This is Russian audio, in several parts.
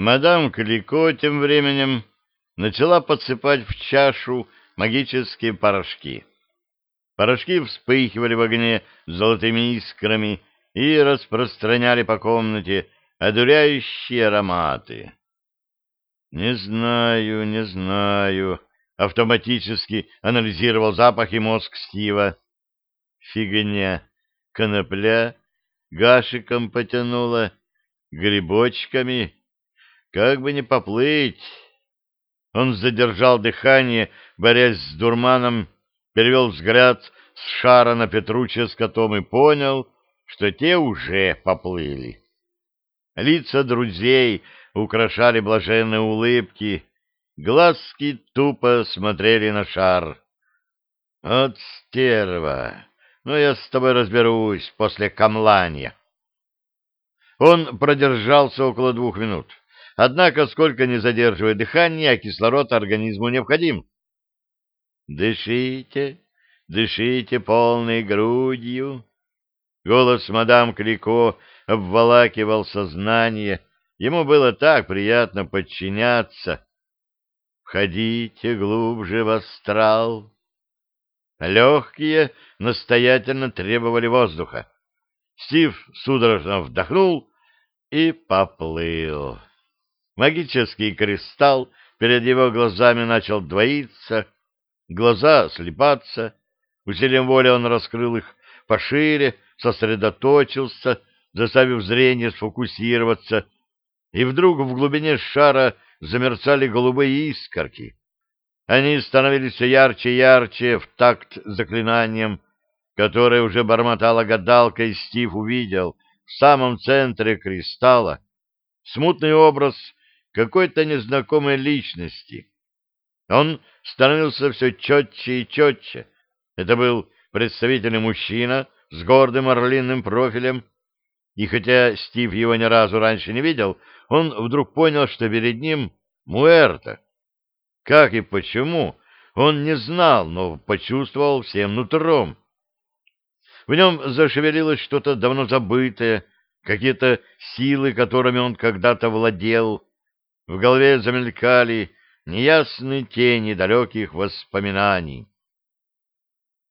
Мадам Клико тем временем начала подсыпать в чашу магические порошки. Порошки вспыхивали в огне золотыми искрами и распространяли по комнате одуряющие ароматы. «Не знаю, не знаю», — автоматически анализировал запахи мозг Стива. «Фигня. Конопля. Гашиком потянула. Грибочками. Как бы не поплыть». Он задержал дыхание, борясь с дурманом, перевел взгляд с шара на Петруча с котом и понял, что те уже поплыли. Лица друзей украшали блаженные улыбки, глазки тупо смотрели на шар. «От стерва! Ну, я с тобой разберусь после камлания». Он продержался около двух минут. Однако, сколько не задерживая дыхание, а кислород организму необходим. «Дышите, дышите полной грудью». Голос мадам Клико обволакивал сознание. Ему было так приятно подчиняться. «Входите глубже в астрал». Легкие настоятельно требовали воздуха. Стив судорожно вдохнул и поплыл. Магический кристалл перед его глазами начал двоиться, глаза слепаться. Усилием воли он раскрыл их пошире, сосредоточился, заставив зрение сфокусироваться, и вдруг в глубине шара замерцали голубые искорки. Они становились все ярче и ярче в такт заклинанием, которое уже бормотала гадалка, и Стив увидел в самом центре кристалла смутный образ какой-то незнакомой личности. Он становился все четче и четче. Это был представительный мужчина с гордым орлиным профилем, и хотя Стив его ни разу раньше не видел, он вдруг понял, что перед ним Муэрта. Как и почему, он не знал, но почувствовал всем нутром. В нем зашевелилось что-то давно забытое, какие-то силы, которыми он когда-то владел, в голове замелькали неясные тени далеких воспоминаний.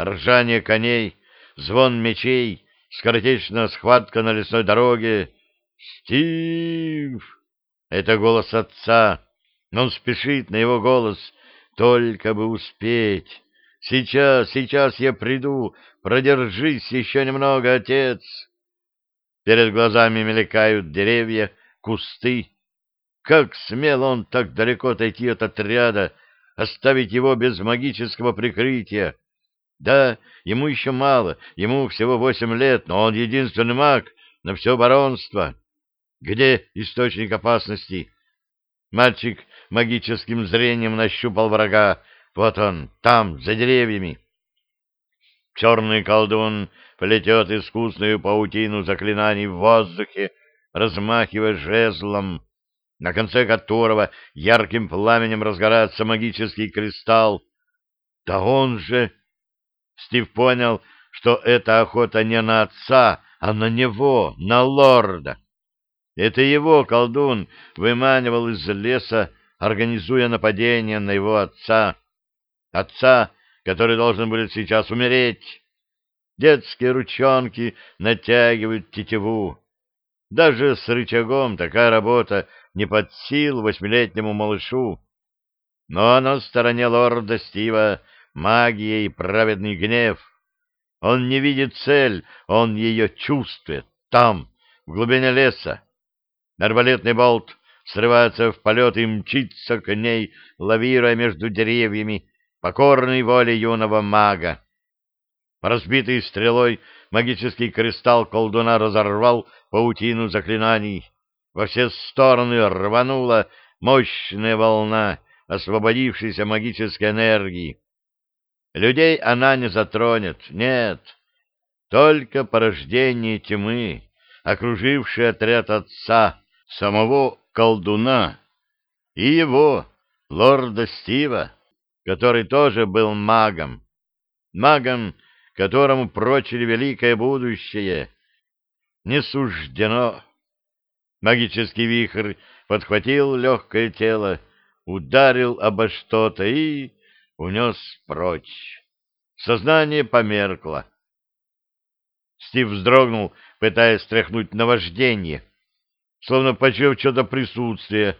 Ржание коней, звон мечей, скоротечная схватка на лесной дороге. «Стив!» — это голос отца. Он спешит на его голос, только бы успеть. «Сейчас, сейчас я приду, продержись еще немного, отец!» Перед глазами мелькают деревья, кусты, как смел он так далеко отойти от отряда, оставить его без магического прикрытия? Да, ему еще мало, ему всего восемь лет, но он единственный маг на все баронство. Где источник опасности? Мальчик магическим зрением нащупал врага. Вот он, там, за деревьями. Черный колдун плетет искусную паутину заклинаний в воздухе, размахивая жезлом на конце которого ярким пламенем разгорается магический кристалл. Да он же... Стив понял, что это охота не на отца, а на него, на лорда. Это его колдун выманивал из леса, организуя нападение на его отца. Отца, который должен будет сейчас умереть. Детские ручонки натягивают тетиву. Даже с рычагом такая работа не под сил восьмилетнему малышу. Но на стороне лорда Стива магия и праведный гнев. Он не видит цель, он ее чувствует, там, в глубине леса. Арбалетный болт срывается в полет и мчится к ней, лавируя между деревьями, покорной воле юного мага. Разбитый стрелой магический кристалл колдуна разорвал паутину заклинаний. Во все стороны рванула мощная волна освободившейся магической энергии. Людей она не затронет, нет, только порождение тьмы, окруживший отряд отца, самого колдуна и его, лорда Стива, который тоже был магом, магом, которому прочили великое будущее. Не суждено Магический вихрь подхватил легкое тело, ударил обо что-то и унес прочь. Сознание померкло. Стив вздрогнул, пытаясь стряхнуть наваждение, словно почуяв что-то присутствие.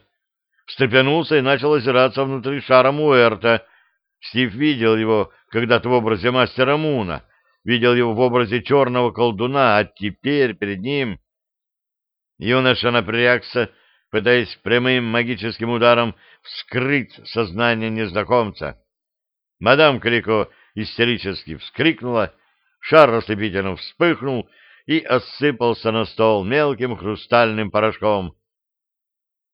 Встрепенулся и начал озираться внутри шара Муэрта. Стив видел его когда-то в образе мастера Муна, видел его в образе черного колдуна, а теперь перед ним... Юноша напрягся, пытаясь прямым магическим ударом вскрыть сознание незнакомца. Мадам Клико истерически вскрикнула, шар ослепительно вспыхнул и осыпался на стол мелким хрустальным порошком.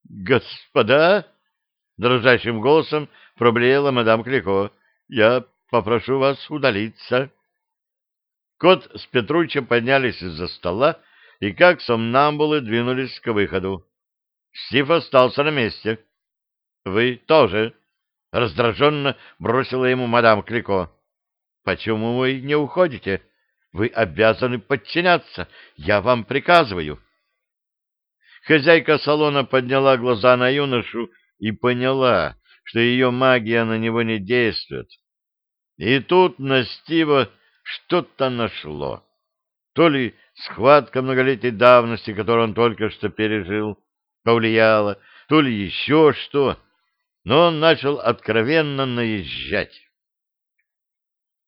«Господа!» — дрожащим голосом проблеяла мадам Клико. «Я попрошу вас удалиться». Кот с Петручем поднялись из-за стола и, как сомнамбулы, двинулись к выходу. Стив остался на месте. «Вы тоже», — раздраженно бросила ему мадам Клико. «Почему вы не уходите? Вы обязаны подчиняться. Я вам приказываю». Хозяйка салона подняла глаза на юношу и поняла, что ее магия на него не действует. И тут на Стива что-то нашло. То ли схватка многолетней давности, которую он только что пережил, повлияла, то ли еще что, но он начал откровенно наезжать.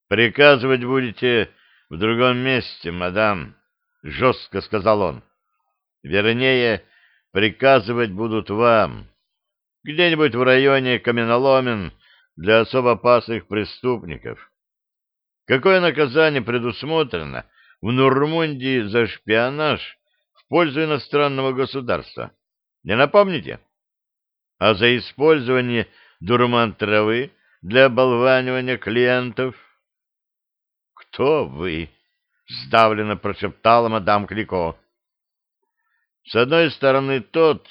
«Приказывать будете в другом месте, мадам», — жестко сказал он. «Вернее, приказывать будут вам. Где-нибудь в районе Каменоломен для особо опасных преступников. Какое наказание предусмотрено в Нурмундии за шпионаж в пользу иностранного государства? Не напомните? А за использование дурман-травы для оболванивания клиентов? Кто вы? Сдавленно прошептала мадам Клико. С одной стороны, тот,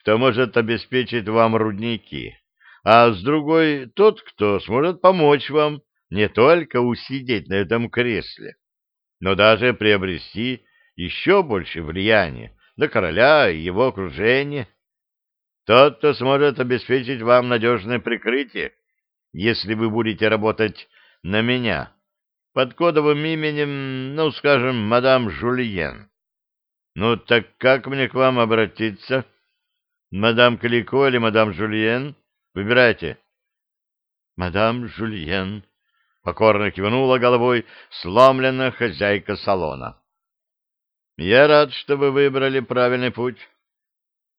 кто может обеспечить вам рудники, а с другой — тот, кто сможет помочь вам не только усидеть на этом кресле, но даже приобрести еще больше влияния на короля и его окружение. Тот, кто сможет обеспечить вам надежное прикрытие, если вы будете работать на меня, под кодовым именем, ну, скажем, мадам Жульен. Ну, так как мне к вам обратиться? Мадам Калико или мадам Жульен? Выбирайте. Мадам Жульен, покорно кивнула головой сломленная хозяйка салона. Я рад, что вы выбрали правильный путь.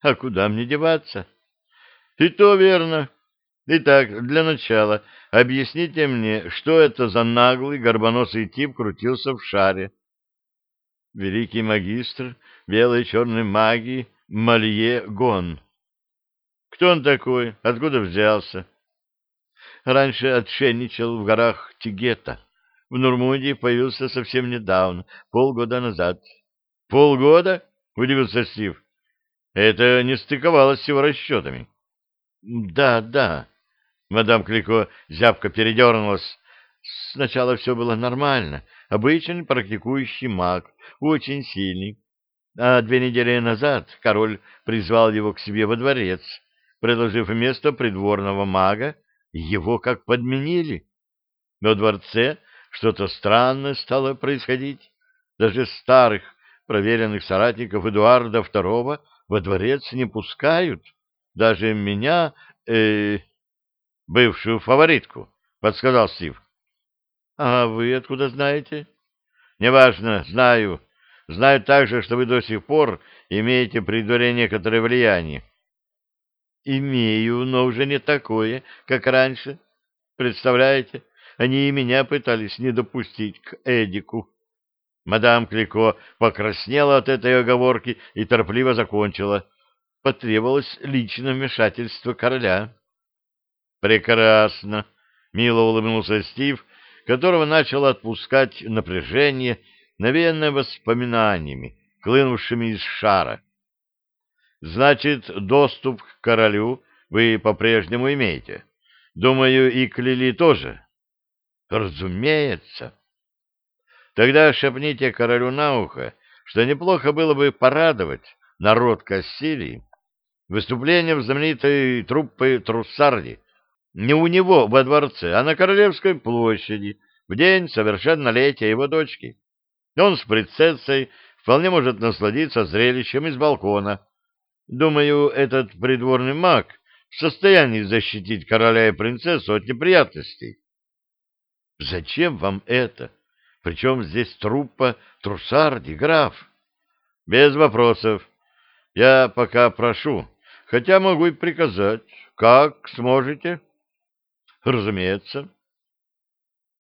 А куда мне деваться? И то верно. Итак, для начала объясните мне, что это за наглый горбоносый тип крутился в шаре. Великий магистр белой и черной магии Малье Гон. Кто он такой? Откуда взялся? Раньше отшельничал в горах Тигета. В Нурмудии появился совсем недавно, полгода назад. Полгода? Удивился Стив. Это не стыковалось с его расчетами. Да, да. Мадам Клико зябко передернулась. Сначала все было нормально. Обычный практикующий маг, очень сильный. А две недели назад король призвал его к себе во дворец, предложив место придворного мага, его как подменили. Но дворце что-то странное стало происходить. Даже старых проверенных соратников Эдуарда II во дворец не пускают. Даже меня, э, бывшую фаворитку, подсказал Стив. — А вы откуда знаете? — Неважно, знаю. Знаю также, что вы до сих пор имеете при дворе некоторое влияние. — Имею, но уже не такое, как раньше. Представляете, они и меня пытались не допустить к Эдику. Мадам Клико покраснела от этой оговорки и торопливо закончила. Потребовалось личное вмешательство короля. «Прекрасно!» — мило улыбнулся Стив, которого начал отпускать напряжение, навеянное воспоминаниями, клынувшими из шара. «Значит, доступ к королю вы по-прежнему имеете. Думаю, и к Лили тоже?» «Разумеется!» Тогда шепните королю на ухо, что неплохо было бы порадовать народ Кассилии выступление в знаменитой труппы Труссарди не у него во дворце, а на Королевской площади в день совершеннолетия его дочки. Он с принцессой вполне может насладиться зрелищем из балкона. Думаю, этот придворный маг в состоянии защитить короля и принцессу от неприятностей. Зачем вам это? Причем здесь труппа Трусарди, граф? Без вопросов. Я пока прошу, хотя могу и приказать. Как сможете? Разумеется.